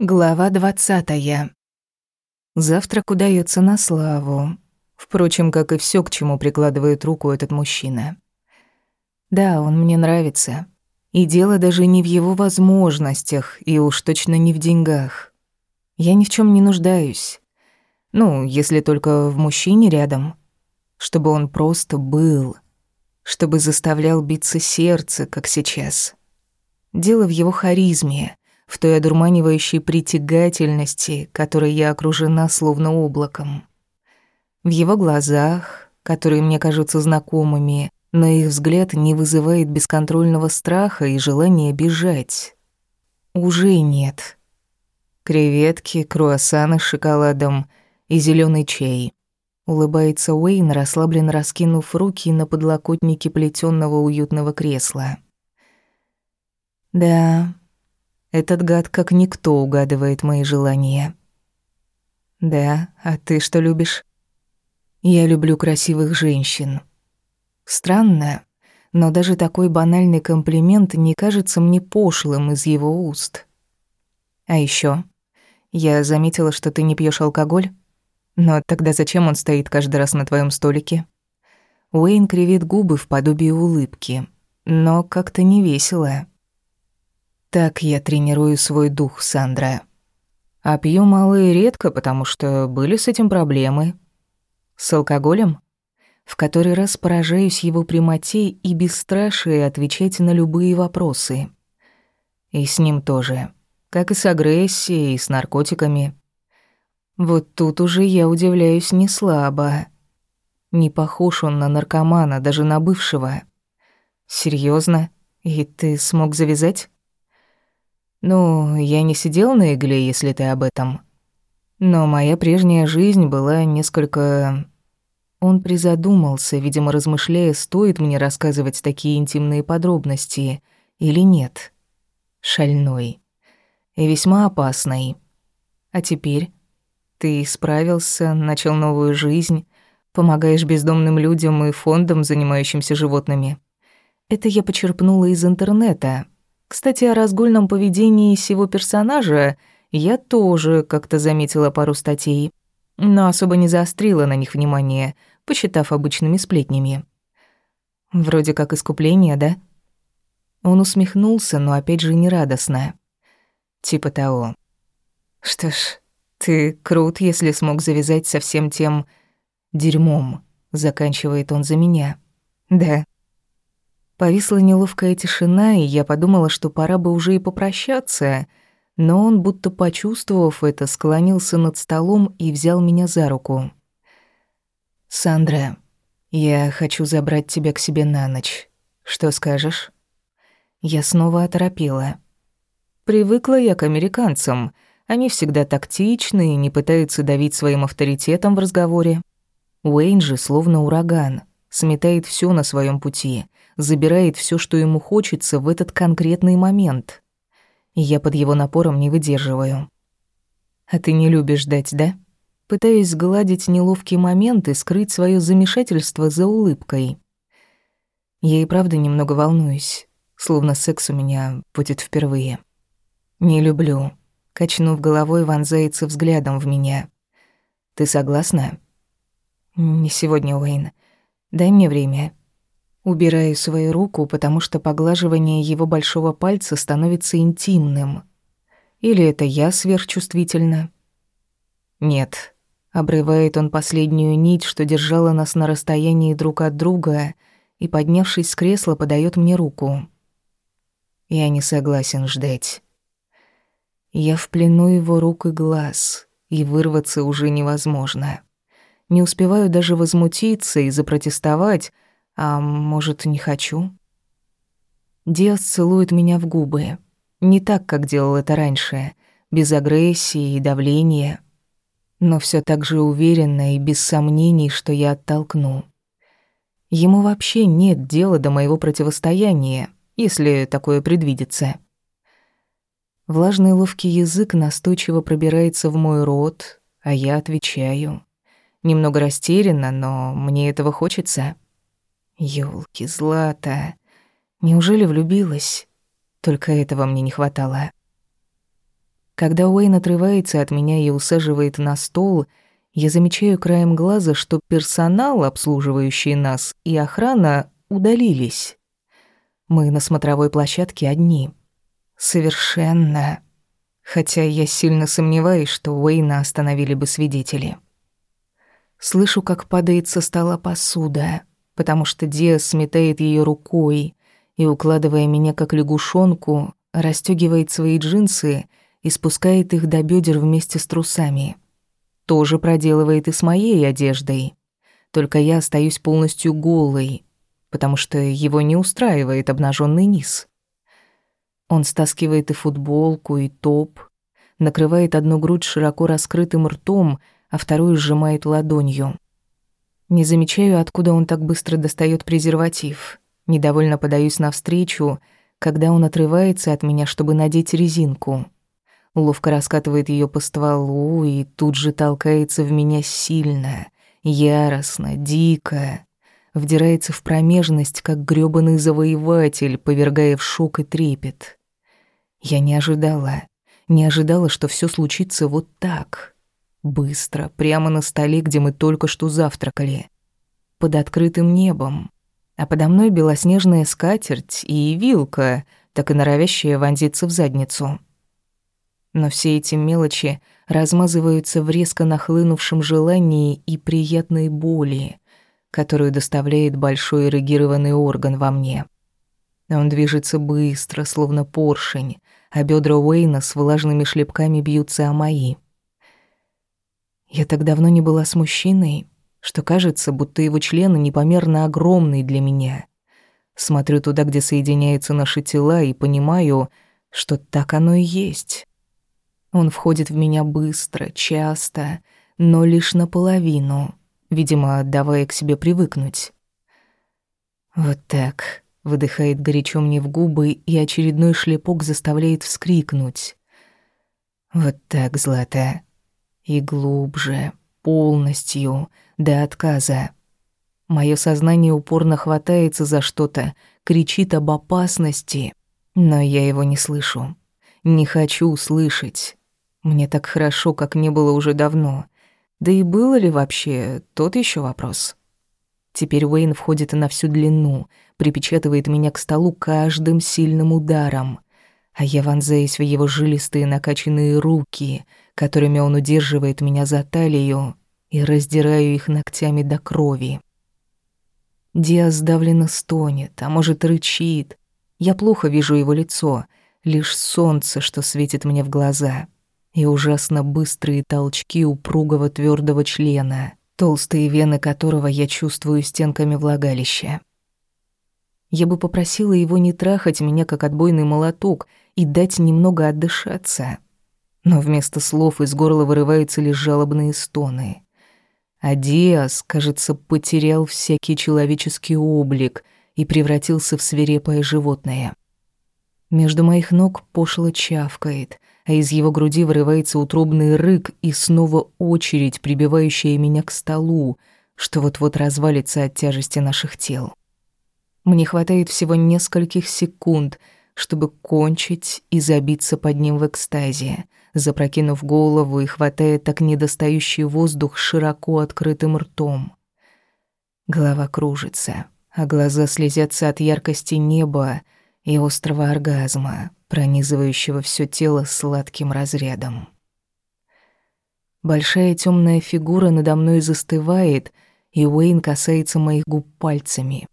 Глава двадцатая. Завтрак удается на славу. Впрочем, как и все, к чему прикладывает руку этот мужчина. Да, он мне нравится. И дело даже не в его возможностях, и уж точно не в деньгах. Я ни в чем не нуждаюсь. Ну, если только в мужчине рядом. Чтобы он просто был. Чтобы заставлял биться сердце, как сейчас. Дело в его харизме — в той одурманивающей притягательности, которой я окружена словно облаком. В его глазах, которые мне кажутся знакомыми, но их взгляд не вызывает бесконтрольного страха и желания бежать. Уже нет. Креветки, круассаны с шоколадом и зеленый чай. Улыбается Уэйн, расслабленно раскинув руки на подлокотнике плетённого уютного кресла. Да, этот гад как никто угадывает мои желания. Да, а ты что любишь? Я люблю красивых женщин. Странно, но даже такой банальный комплимент не кажется мне пошлым из его уст. А еще, я заметила, что ты не пьешь алкоголь. Но тогда зачем он стоит каждый раз на твоем столике? Уэйн кривит губы в подобии улыбки, но как-то не весело. Так я тренирую свой дух, Сандра. А пью мало и редко, потому что были с этим проблемы. С алкоголем? В который раз поражаюсь его прямоте и бесстрашие отвечать на любые вопросы. И с ним тоже. Как и с агрессией, и с наркотиками. Вот тут уже я удивляюсь не слабо. Не похож он на наркомана, даже на бывшего. Серьезно? И ты смог завязать? Ну, я не сидел на игле, если ты об этом. Но моя прежняя жизнь была несколько... Он призадумался, видимо, размышляя, стоит мне рассказывать такие интимные подробности или нет. Шальной. И весьма опасный. А теперь ты справился, начал новую жизнь, помогаешь бездомным людям и фондам, занимающимся животными. Это я почерпнула из интернета, кстати, о разгульном поведении всего персонажа я тоже как-то заметила пару статей, но особо не заострила на них внимание, посчитав обычными сплетнями. Вроде как искупление, да? Он усмехнулся, но опять же нерадостно. Типа того. Что ж, ты крут, если смог завязать со всем тем дерьмом, заканчивает он за меня. Да, Повисла неловкая тишина, и я подумала, что пора бы уже и попрощаться, но он, будто почувствовав это, склонился над столом и взял меня за руку. «Сандра, я хочу забрать тебя к себе на ночь. Что скажешь?» Я снова оторопела. Привыкла я к американцам. Они всегда тактичны и не пытаются давить своим авторитетом в разговоре. Уэйн же словно ураган, сметает все на своем пути — забирает все, что ему хочется в этот конкретный момент. И я под его напором не выдерживаю. «А ты не любишь ждать, да?» Пытаюсь сгладить неловкий момент и скрыть свое замешательство за улыбкой. Я и правда немного волнуюсь, словно секс у меня будет впервые. «Не люблю», — качнув головой, вонзается взглядом в меня. «Ты согласна?» «Не сегодня, Уэйн. Дай мне время. Убираю свою руку, потому что поглаживание его большого пальца становится интимным. Или это я сверхчувствительна? Нет. Обрывает он последнюю нить, что держала нас на расстоянии друг от друга, и, поднявшись с кресла, подает мне руку. Я не согласен ждать. Я в плену его рук и глаз, и вырваться уже невозможно. Не успеваю даже возмутиться и запротестовать, а может, не хочу? Диас целует меня в губы. Не так, как делал это раньше, без агрессии и давления, но все так же уверенно и без сомнений, что я оттолкну. Ему вообще нет дела до моего противостояния, если такое предвидится. Влажный ловкий язык настойчиво пробирается в мой рот, а я отвечаю. Немного растерянно, но мне этого хочется. Ёлки, Злата. Неужели влюбилась? Только этого мне не хватало. Когда Уэйн отрывается от меня и усаживает на стол, я замечаю краем глаза, что персонал, обслуживающий нас, и охрана удалились. Мы на смотровой площадке одни. Совершенно. Хотя я сильно сомневаюсь, что Уэйна остановили бы свидетели. Слышу, как падает со стола посуда, потому что Диас сметает ее рукой и, укладывая меня как лягушонку, расстегивает свои джинсы и спускает их до бедер вместе с трусами. Тоже проделывает и с моей одеждой. Только я остаюсь полностью голой, потому что его не устраивает обнаженный низ. Он стаскивает и футболку, и топ, накрывает одну грудь широко раскрытым ртом, а вторую сжимает ладонью. Не замечаю, откуда он так быстро достает презерватив. Недовольно подаюсь навстречу, когда он отрывается от меня, чтобы надеть резинку. Ловко раскатывает ее по стволу и тут же толкается в меня сильно, яростно, дико. Вдирается в промежность, как грёбаный завоеватель, повергая в шок и трепет. Я не ожидала, не ожидала, что все случится вот так. Быстро, прямо на столе, где мы только что завтракали. Под открытым небом. А подо мной белоснежная скатерть и вилка, так и норовящая вонзиться в задницу. Но все эти мелочи размазываются в резко нахлынувшем желании и приятной боли, которую доставляет большой эрегированный орган во мне. Он движется быстро, словно поршень, а бедра Уэйна с влажными шлепками бьются о мои. Я так давно не была с мужчиной, что кажется, будто его члены непомерно огромный для меня. Смотрю туда, где соединяются наши тела, и понимаю, что так оно и есть. Он входит в меня быстро, часто, но лишь наполовину, видимо, давая к себе привыкнуть. Вот так, выдыхает горячо мне в губы, и очередной шлепок заставляет вскрикнуть. Вот так, Злата. И глубже, полностью, до отказа. Моё сознание упорно хватается за что-то, кричит об опасности, но я его не слышу. Не хочу слышать. Мне так хорошо, как не было уже давно. Да и было ли вообще, тот еще вопрос. Теперь Уэйн входит на всю длину, припечатывает меня к столу каждым сильным ударом, а я вонзаюсь в его жилистые накачанные руки, которыми он удерживает меня за талию, и раздираю их ногтями до крови. Диас сдавленно стонет, а может рычит. Я плохо вижу его лицо, лишь солнце, что светит мне в глаза, и ужасно быстрые толчки упругого твердого члена толстые вены которого я чувствую стенками влагалища. Я бы попросила его не трахать меня, как отбойный молоток, и дать немного отдышаться. Но вместо слов из горла вырываются лишь жалобные стоны. А Диас, кажется, потерял всякий человеческий облик и превратился в свирепое животное. Между моих ног пошло чавкает, а из его груди вырывается утробный рык и снова очередь, прибивающая меня к столу, что вот-вот развалится от тяжести наших тел. Мне хватает всего нескольких секунд, чтобы кончить и забиться под ним в экстазе, запрокинув голову и хватая так недостающий воздух широко открытым ртом. Голова кружится, а глаза слезятся от яркости неба и острого оргазма, пронизывающего все тело сладким разрядом. Большая темная фигура надо мной застывает, и Уэйн касается моих губ пальцами.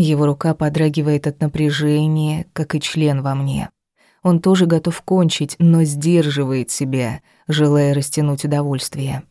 Его рука подрагивает от напряжения, как и член во мне. Он тоже готов кончить, но сдерживает себя, желая растянуть удовольствие.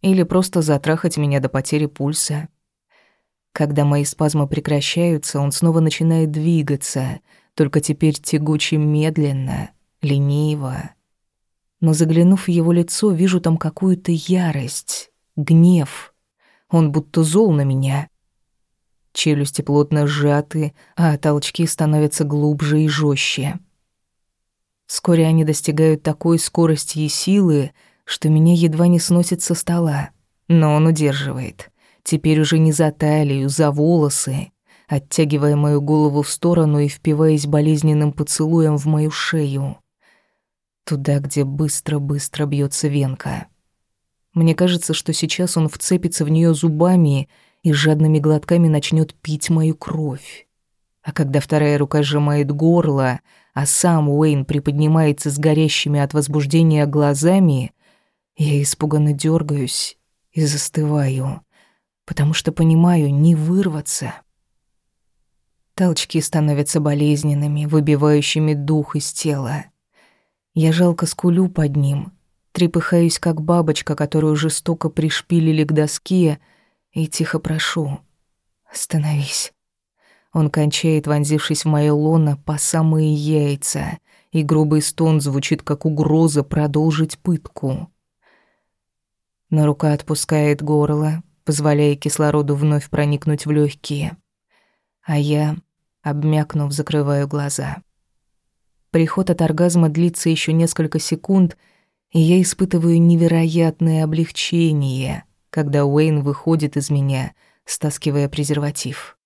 Или просто затрахать меня до потери пульса. Когда мои спазмы прекращаются, он снова начинает двигаться, только теперь тягуче медленно, лениво. Но заглянув в его лицо, вижу там какую-то ярость, гнев. Он будто зол на меня. Челюсти плотно сжаты, а толчки становятся глубже и жестче. Вскоре они достигают такой скорости и силы, что меня едва не сносит со стола. Но он удерживает. Теперь уже не за талию, за волосы оттягивая мою голову в сторону и впиваясь болезненным поцелуем в мою шею. Туда, где быстро-быстро бьется венка. Мне кажется, что сейчас он вцепится в нее зубами и жадными глотками начнет пить мою кровь. А когда вторая рука сжимает горло, а сам Уэйн приподнимается с горящими от возбуждения глазами, я испуганно дергаюсь и застываю, потому что понимаю, не вырваться. Толчки становятся болезненными, выбивающими дух из тела. Я жалко скулю под ним, трепыхаюсь, как бабочка, которую жестоко пришпилили к доске, и тихо прошу «Остановись». Он кончает, вонзившись в моё лоно по самые яйца, и грубый стон звучит, как угроза продолжить пытку. Но рука отпускает горло, позволяя кислороду вновь проникнуть в легкие. А я, обмякнув, закрываю глаза. Приход от оргазма длится еще несколько секунд, и я испытываю невероятное облегчение, когда Уэйн выходит из меня, стаскивая презерватив.